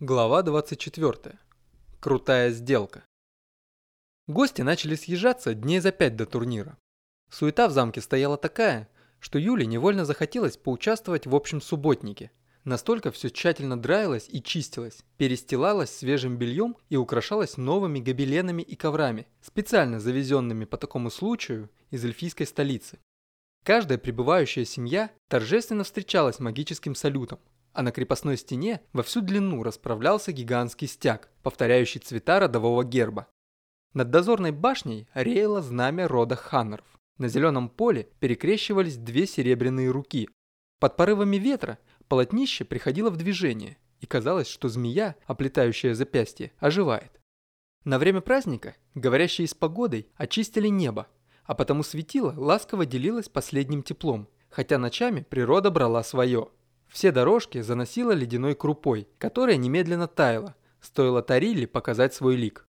Глава 24. Крутая сделка. Гости начали съезжаться дней за пять до турнира. Суета в замке стояла такая, что Юле невольно захотелось поучаствовать в общем субботнике. Настолько все тщательно драилось и чистилось, перестилалось свежим бельем и украшалось новыми гобеленами и коврами, специально завезенными по такому случаю из эльфийской столицы. Каждая прибывающая семья торжественно встречалась магическим салютом, а на крепостной стене во всю длину расправлялся гигантский стяг, повторяющий цвета родового герба. Над дозорной башней реяло знамя рода Ханнеров. На зеленом поле перекрещивались две серебряные руки. Под порывами ветра полотнище приходило в движение, и казалось, что змея, оплетающая запястье, оживает. На время праздника говорящие с погодой очистили небо, а потому светило ласково делилось последним теплом, хотя ночами природа брала свое – все дорожки заносило ледяной крупой, которая немедленно таяла, стоило Тарилле показать свой лик.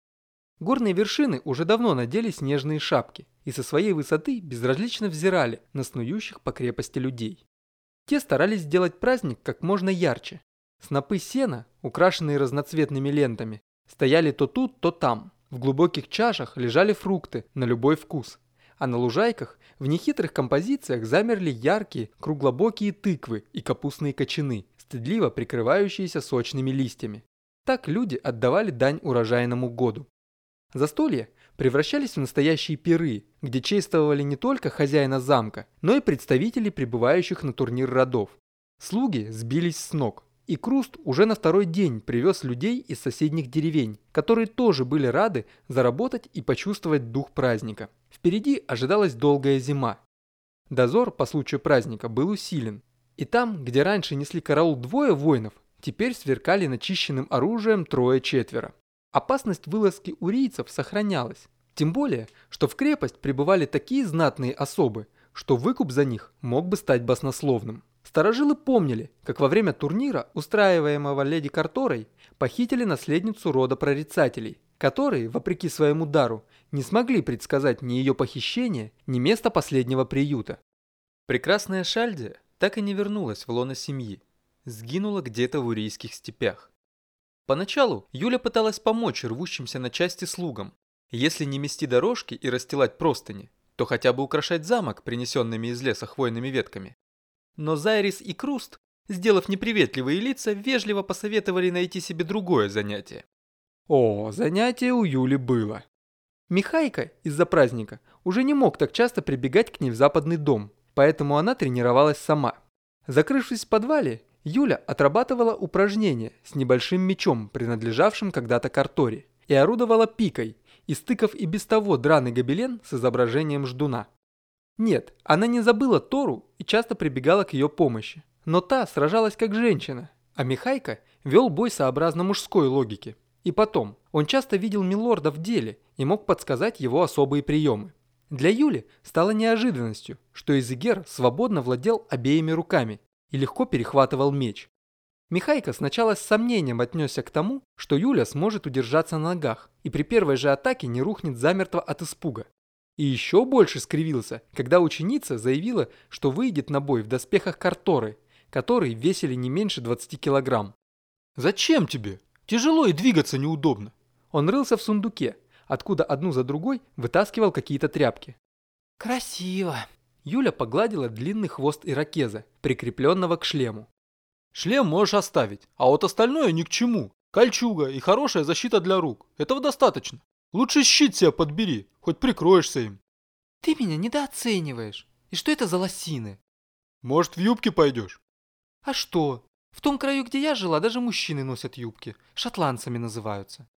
Горные вершины уже давно надели снежные шапки и со своей высоты безразлично взирали на снующих по крепости людей. Те старались сделать праздник как можно ярче. Снопы сена, украшенные разноцветными лентами, стояли то тут, то там. В глубоких чашах лежали фрукты на любой вкус, а на лужайках в нехитрых композициях замерли яркие круглобокие тыквы и капустные кочаны, стыдливо прикрывающиеся сочными листьями. Так люди отдавали дань урожайному году. Застолья превращались в настоящие пиры, где чествовали не только хозяина замка, но и представителей прибывающих на турнир родов. Слуги сбились с ног, и Круст уже на второй день привез людей из соседних деревень, которые тоже были рады заработать и почувствовать дух праздника. Впереди ожидалась долгая зима. Дозор по случаю праздника был усилен. И там, где раньше несли караул двое воинов, теперь сверкали начищенным оружием трое-четверо. Опасность вылазки урийцев сохранялась. Тем более, что в крепость прибывали такие знатные особы, что выкуп за них мог бы стать баснословным. Старожилы помнили, как во время турнира, устраиваемого леди Карторой, похитили наследницу рода прорицателей, которые, вопреки своему дару, не смогли предсказать ни ее похищение, ни место последнего приюта. Прекрасная Шальдия так и не вернулась в лоно семьи, сгинула где-то в урийских степях. Поначалу Юля пыталась помочь рвущимся на части слугам, если не мести дорожки и расстилать простыни, то хотя бы украшать замок принесенными из леса хвойными ветками. Но Зайрис и Круст, сделав неприветливые лица, вежливо посоветовали найти себе другое занятие. О, занятие у Юли было. Михайка из-за праздника уже не мог так часто прибегать к ней в западный дом, поэтому она тренировалась сама. Закрывшись в подвале, Юля отрабатывала упражнения с небольшим мечом, принадлежавшим когда-то Карторе, и орудовала пикой, истыкав и без того драный гобелен с изображением ждуна. Нет, она не забыла Тору и часто прибегала к ее помощи, но та сражалась как женщина, а Михайка вел бой сообразно мужской логике. И потом, он часто видел Милорда в деле и мог подсказать его особые приемы. Для Юли стало неожиданностью, что Изегер свободно владел обеими руками и легко перехватывал меч. Михайка сначала с сомнением отнесся к тому, что Юля сможет удержаться на ногах и при первой же атаке не рухнет замертво от испуга. И еще больше скривился, когда ученица заявила, что выйдет на бой в доспехах Карторы, которые весили не меньше 20 килограмм. «Зачем тебе? Тяжело и двигаться неудобно». Он рылся в сундуке, откуда одну за другой вытаскивал какие-то тряпки. «Красиво!» Юля погладила длинный хвост иракеза, прикрепленного к шлему. «Шлем можешь оставить, а вот остальное ни к чему. Кольчуга и хорошая защита для рук. Этого достаточно. Лучше щит себе подбери, хоть прикроешься им». «Ты меня недооцениваешь. И что это за лосины?» «Может, в юбке пойдешь?» «А что? В том краю, где я жила, даже мужчины носят юбки. Шотландцами называются».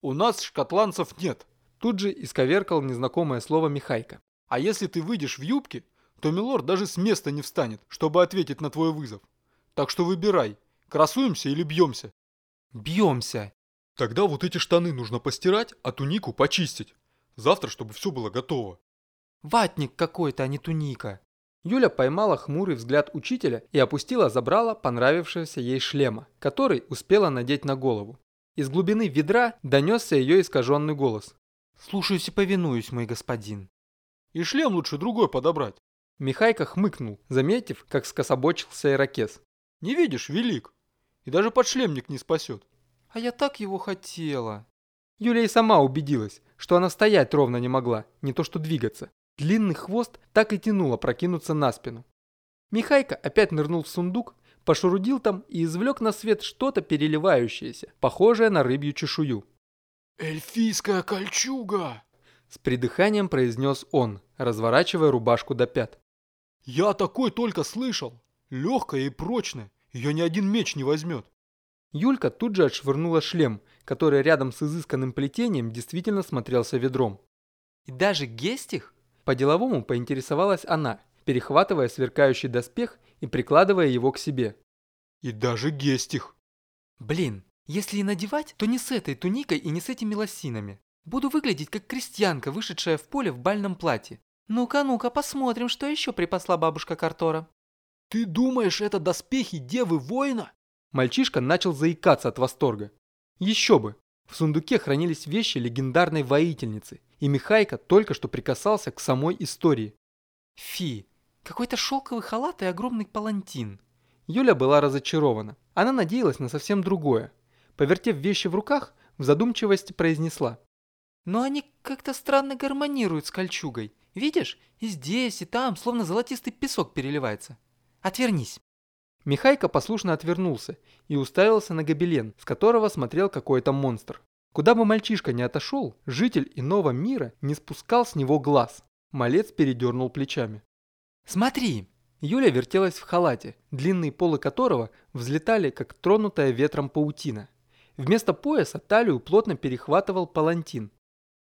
«У нас шотландцев нет», – тут же исковеркал незнакомое слово Михайка. «А если ты выйдешь в юбке, то Милорд даже с места не встанет, чтобы ответить на твой вызов. Так что выбирай, красуемся или бьемся». «Бьемся». «Тогда вот эти штаны нужно постирать, а тунику почистить. Завтра, чтобы все было готово». «Ватник какой-то, а не туника». Юля поймала хмурый взгляд учителя и опустила забрала понравившегося ей шлема, который успела надеть на голову. Из глубины ведра донесся ее искаженный голос. «Слушаюсь и повинуюсь, мой господин». «И шлем лучше другой подобрать». Михайка хмыкнул, заметив, как скособочился ирокез. «Не видишь, велик. И даже подшлемник не спасет». А я так его хотела. Юля и сама убедилась, что она стоять ровно не могла, не то что двигаться. Длинный хвост так и тянуло прокинуться на спину. Михайка опять нырнул в сундук, пошурудил там и извлек на свет что-то переливающееся, похожее на рыбью чешую. «Эльфийская кольчуга!» С придыханием произнес он, разворачивая рубашку до пят. «Я такой только слышал! Легкая и прочная, ее ни один меч не возьмет!» Юлька тут же отшвырнула шлем, который рядом с изысканным плетением действительно смотрелся ведром. И даже гестих? По-деловому поинтересовалась она, перехватывая сверкающий доспех и прикладывая его к себе. «И даже гестих!» Блин, если и надевать, то не с этой туникой и не с этими лосинами. Буду выглядеть как крестьянка, вышедшая в поле в бальном платье. Ну-ка, ну-ка, посмотрим, что еще припасла бабушка Картора. «Ты думаешь, это доспехи девы воина?» Мальчишка начал заикаться от восторга. Еще бы! В сундуке хранились вещи легендарной воительницы, и Михайка только что прикасался к самой истории. Фи, какой-то шелковый халат и огромный палантин. Юля была разочарована. Она надеялась на совсем другое. Повертев вещи в руках, в задумчивости произнесла. Но они как-то странно гармонируют с кольчугой. Видишь, и здесь, и там, словно золотистый песок переливается. Отвернись. Михайка послушно отвернулся и уставился на гобелен, с которого смотрел какой-то монстр. Куда бы мальчишка ни отошел, житель иного мира не спускал с него глаз. Малец передернул плечами. «Смотри!» Юля вертелась в халате, длинные полы которого взлетали, как тронутая ветром паутина. Вместо пояса талию плотно перехватывал палантин.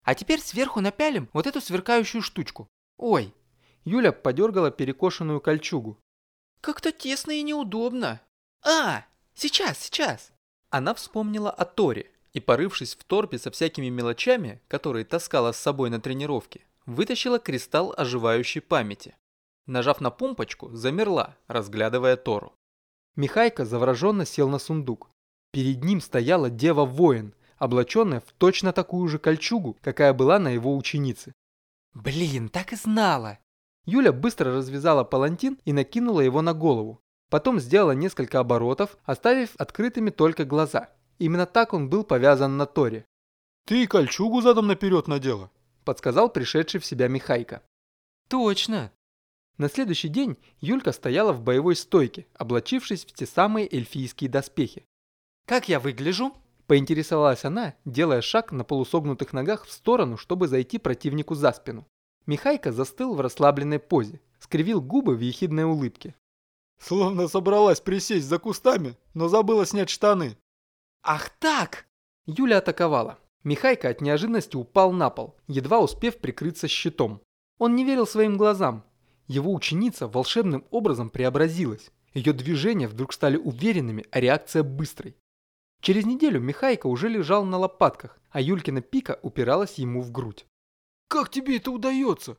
«А теперь сверху напялим вот эту сверкающую штучку. Ой!» Юля подергала перекошенную кольчугу. «Как-то тесно и неудобно. А, сейчас, сейчас!» Она вспомнила о Торе и, порывшись в торпе со всякими мелочами, которые таскала с собой на тренировке, вытащила кристалл оживающей памяти. Нажав на помпочку, замерла, разглядывая Тору. Михайка завороженно сел на сундук. Перед ним стояла дева-воин, облаченная в точно такую же кольчугу, какая была на его ученице. «Блин, так и знала!» Юля быстро развязала палантин и накинула его на голову. Потом сделала несколько оборотов, оставив открытыми только глаза. Именно так он был повязан на Торе. «Ты кольчугу задом наперед надела», – подсказал пришедший в себя Михайка. «Точно!» На следующий день Юлька стояла в боевой стойке, облачившись в те самые эльфийские доспехи. «Как я выгляжу?» – поинтересовалась она, делая шаг на полусогнутых ногах в сторону, чтобы зайти противнику за спину. Михайка застыл в расслабленной позе, скривил губы в ехидной улыбке. «Словно собралась присесть за кустами, но забыла снять штаны». «Ах так!» Юля атаковала. Михайка от неожиданности упал на пол, едва успев прикрыться щитом. Он не верил своим глазам. Его ученица волшебным образом преобразилась. Ее движения вдруг стали уверенными, а реакция быстрой. Через неделю Михайка уже лежал на лопатках, а Юлькина пика упиралась ему в грудь. «Как тебе это удается?»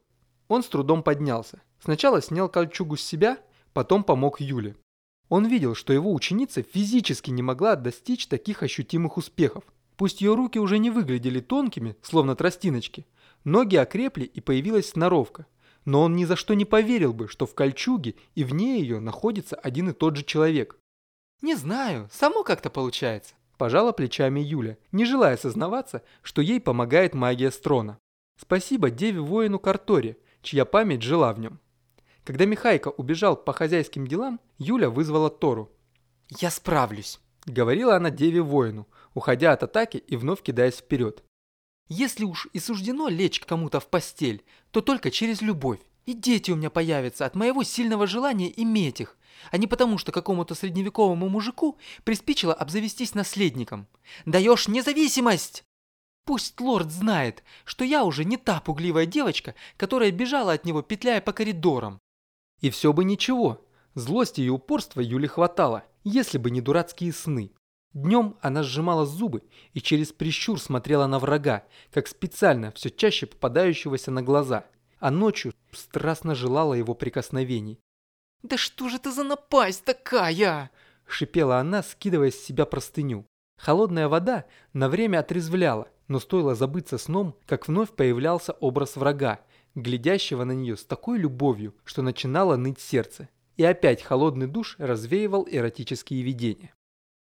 Он с трудом поднялся. Сначала снял кольчугу с себя, потом помог Юле. Он видел, что его ученица физически не могла достичь таких ощутимых успехов. Пусть ее руки уже не выглядели тонкими, словно тростиночки, ноги окрепли и появилась сноровка. Но он ни за что не поверил бы, что в кольчуге и вне ее находится один и тот же человек. «Не знаю, само как-то получается», – пожала плечами Юля, не желая сознаваться, что ей помогает магия Строна. Спасибо деве-воину Карторе, чья память жила в нем. Когда Михайка убежал по хозяйским делам, Юля вызвала Тору. «Я справлюсь», — говорила она деве-воину, уходя от атаки и вновь кидаясь вперед. «Если уж и суждено лечь кому-то в постель, то только через любовь. И дети у меня появятся от моего сильного желания иметь их, а не потому, что какому-то средневековому мужику приспичило обзавестись наследником. Даешь независимость!» Пусть лорд знает, что я уже не та пугливая девочка, которая бежала от него, петляя по коридорам. И все бы ничего. Злости и упорства Юле хватало, если бы не дурацкие сны. Днем она сжимала зубы и через прищур смотрела на врага, как специально все чаще попадающегося на глаза, а ночью страстно желала его прикосновений. «Да что же это за напасть такая?» – шипела она, скидывая с себя простыню. Холодная вода на время отрезвляла, но стоило забыться сном, как вновь появлялся образ врага, глядящего на нее с такой любовью, что начинало ныть сердце. И опять холодный душ развеивал эротические видения.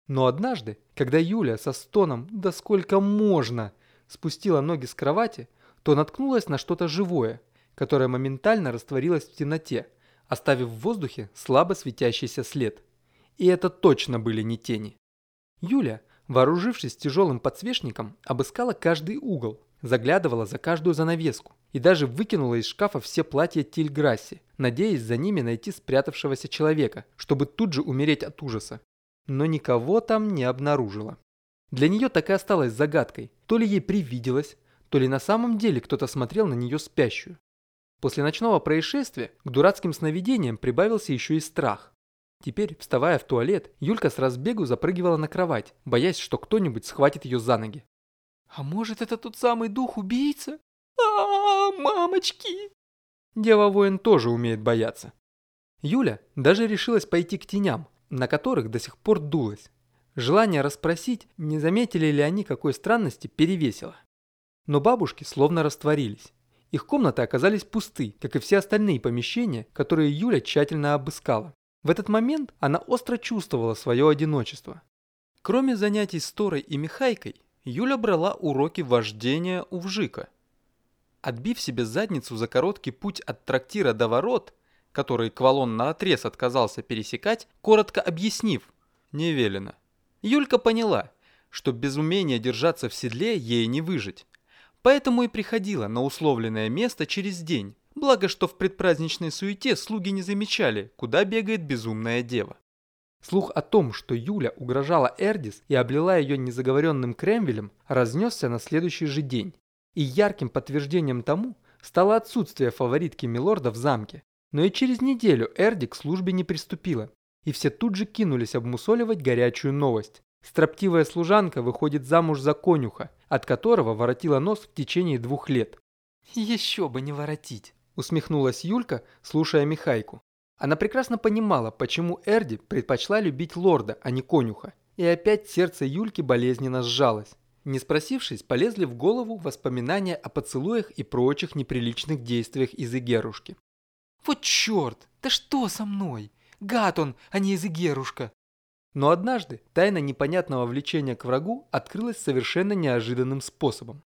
Но однажды, когда Юля со стоном «да сколько можно» спустила ноги с кровати, то наткнулась на что-то живое, которое моментально растворилось в темноте, оставив в воздухе слабо светящийся след. И это точно были не тени. Юля, вооружившись тяжелым подсвечником, обыскала каждый угол, заглядывала за каждую занавеску и даже выкинула из шкафа все платья Тильграсси, надеясь за ними найти спрятавшегося человека, чтобы тут же умереть от ужаса. Но никого там не обнаружила. Для нее так и осталось загадкой, то ли ей привиделось, то ли на самом деле кто-то смотрел на нее спящую. После ночного происшествия к дурацким сновидениям прибавился еще и страх. Теперь, вставая в туалет, Юлька с разбегу запрыгивала на кровать, боясь, что кто-нибудь схватит ее за ноги. «А может, это тот самый дух-убийца? а, -а, -а мамочки!» Дева-воин тоже умеет бояться. Юля даже решилась пойти к теням, на которых до сих пор дулась. Желание расспросить, не заметили ли они какой странности, перевесило. Но бабушки словно растворились. Их комнаты оказались пусты, как и все остальные помещения, которые Юля тщательно обыскала. В этот момент она остро чувствовала свое одиночество. Кроме занятий с Торой и Михайкой, Юля брала уроки вождения у Вжика. Отбив себе задницу за короткий путь от трактира до ворот, который Квалон наотрез отказался пересекать, коротко объяснив «не велено». Юлька поняла, что без умения держаться в седле ей не выжить. Поэтому и приходила на условленное место через день, благо что в предпраздничной суете слуги не замечали, куда бегает безумная дева. Слух о том, что Юля угрожала Эрдис и облила ее незаговоренным кремвелем, разнесся на следующий же день. И ярким подтверждением тому стало отсутствие фаворитки Милорда в замке. Но и через неделю Эрди к службе не приступила, и все тут же кинулись обмусоливать горячую новость. Строптивая служанка выходит замуж за конюха, от которого воротила нос в течение двух лет. «Еще бы не воротить!» – усмехнулась Юлька, слушая Михайку. Она прекрасно понимала, почему Эрди предпочла любить лорда, а не конюха. И опять сердце Юльки болезненно сжалось. Не спросившись, полезли в голову воспоминания о поцелуях и прочих неприличных действиях из Игерушки. «Вот черт! Да что со мной? Гад он, а не Изыгерушка!» Но однажды тайна непонятного влечения к врагу открылась совершенно неожиданным способом.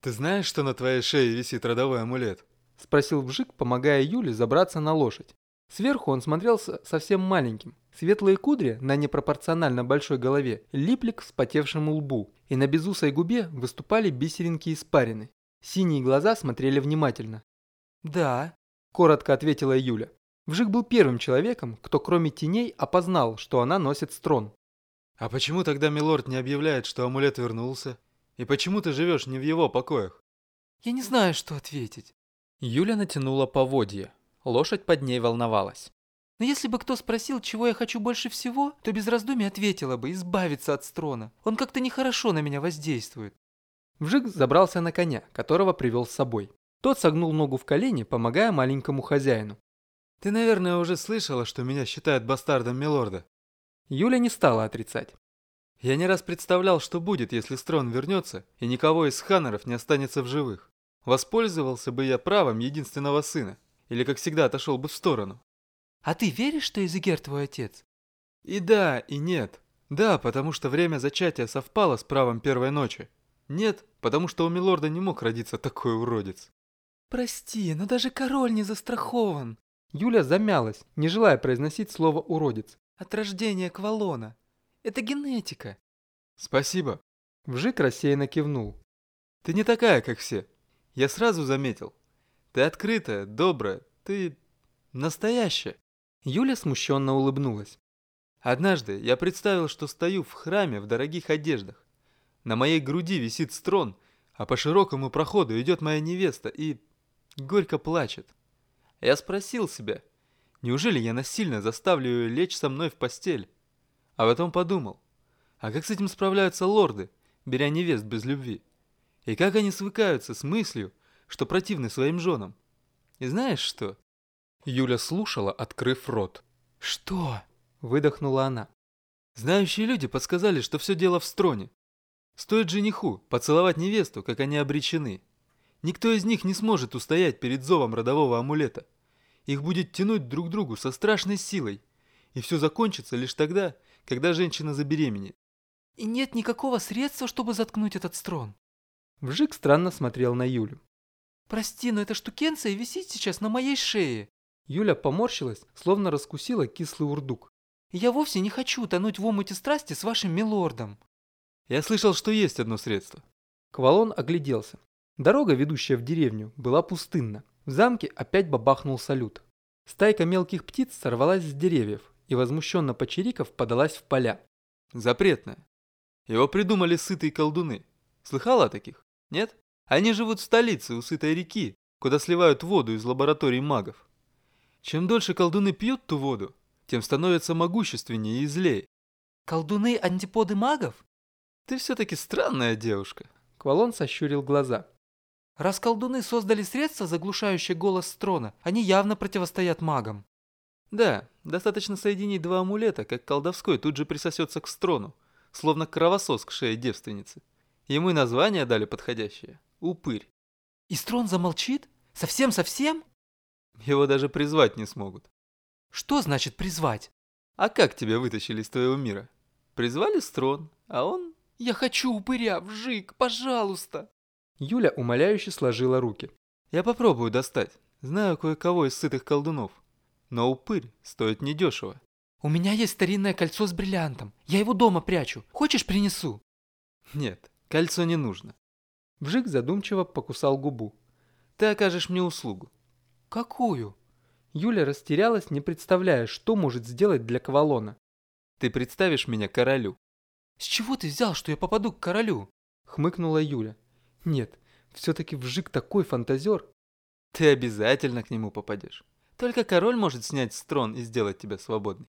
«Ты знаешь, что на твоей шее висит родовой амулет?» – спросил Вжик, помогая Юле забраться на лошадь. Сверху он смотрелся совсем маленьким. Светлые кудри на непропорционально большой голове липли к вспотевшему лбу, и на безусой губе выступали бисеринки испарины. Синие глаза смотрели внимательно. «Да», – коротко ответила Юля. Вжик был первым человеком, кто кроме теней опознал, что она носит строн. «А почему тогда Милорд не объявляет, что амулет вернулся? И почему ты живешь не в его покоях?» «Я не знаю, что ответить». Юля натянула поводья. Лошадь под ней волновалась. «Но если бы кто спросил, чего я хочу больше всего, то без раздумий ответила бы избавиться от строна. Он как-то нехорошо на меня воздействует». Вжик забрался на коня, которого привел с собой. Тот согнул ногу в колени, помогая маленькому хозяину. Ты, наверное, уже слышала, что меня считают бастардом Милорда. Юля не стала отрицать. Я не раз представлял, что будет, если Строн вернется, и никого из ханнеров не останется в живых. Воспользовался бы я правом единственного сына, или, как всегда, отошел бы в сторону. А ты веришь, что Изегер твой отец? И да, и нет. Да, потому что время зачатия совпало с правом первой ночи. Нет, потому что у Милорда не мог родиться такой уродец. Прости, но даже король не застрахован. Юля замялась, не желая произносить слово «уродец». От рождения Квалона. Это генетика. Спасибо. Вжик рассеянно кивнул. Ты не такая, как все. Я сразу заметил. Ты открытая, добрая, ты настоящая. Юля смущенно улыбнулась. Однажды я представил, что стою в храме в дорогих одеждах. На моей груди висит строн, а по широкому проходу идет моя невеста и горько плачет. Я спросил себя, неужели я насильно заставлю ее лечь со мной в постель? А потом подумал, а как с этим справляются лорды, беря невест без любви? И как они свыкаются с мыслью, что противны своим женам? И знаешь что? Юля слушала, открыв рот. «Что?» – выдохнула она. Знающие люди подсказали, что все дело в строне. Стоит жениху поцеловать невесту, как они обречены. Никто из них не сможет устоять перед зовом родового амулета. Их будет тянуть друг к другу со страшной силой. И все закончится лишь тогда, когда женщина забеременеет. И нет никакого средства, чтобы заткнуть этот строн. Вжик странно смотрел на Юлю. Прости, но эта штукенция висит сейчас на моей шее. Юля поморщилась, словно раскусила кислый урдук. Я вовсе не хочу тонуть в омуте страсти с вашим милордом. Я слышал, что есть одно средство. Квалон огляделся. Дорога, ведущая в деревню, была пустынна. В замке опять бабахнул салют. Стайка мелких птиц сорвалась с деревьев и, возмущенно почириков, подалась в поля. Запретное. Его придумали сытые колдуны. Слыхала о таких? Нет? Они живут в столице, у сытой реки, куда сливают воду из лабораторий магов. Чем дольше колдуны пьют ту воду, тем становятся могущественнее и злее. Колдуны антиподы магов? Ты все-таки странная девушка. Квалон сощурил глаза. Раз колдуны создали средства, заглушающие голос Строна, они явно противостоят магам. Да, достаточно соединить два амулета, как колдовской тут же присосется к строну, словно кровосос к шее девственницы. Ему и название дали подходящее – Упырь. И Строн замолчит? Совсем-совсем? Его даже призвать не смогут. Что значит призвать? А как тебя вытащили из твоего мира? Призвали Строн, а он... Я хочу упыря, вжик, пожалуйста. Юля умоляюще сложила руки. Я попробую достать. Знаю кое-кого из сытых колдунов. Но упырь стоит недешево. У меня есть старинное кольцо с бриллиантом. Я его дома прячу. Хочешь, принесу? Нет, кольцо не нужно. Вжик задумчиво покусал губу. Ты окажешь мне услугу. Какую? Юля растерялась, не представляя, что может сделать для Кавалона. Ты представишь меня королю. С чего ты взял, что я попаду к королю? Хмыкнула Юля. Нет, все-таки Вжик такой фантазер. Ты обязательно к нему попадешь. Только король может снять с трон и сделать тебя свободной.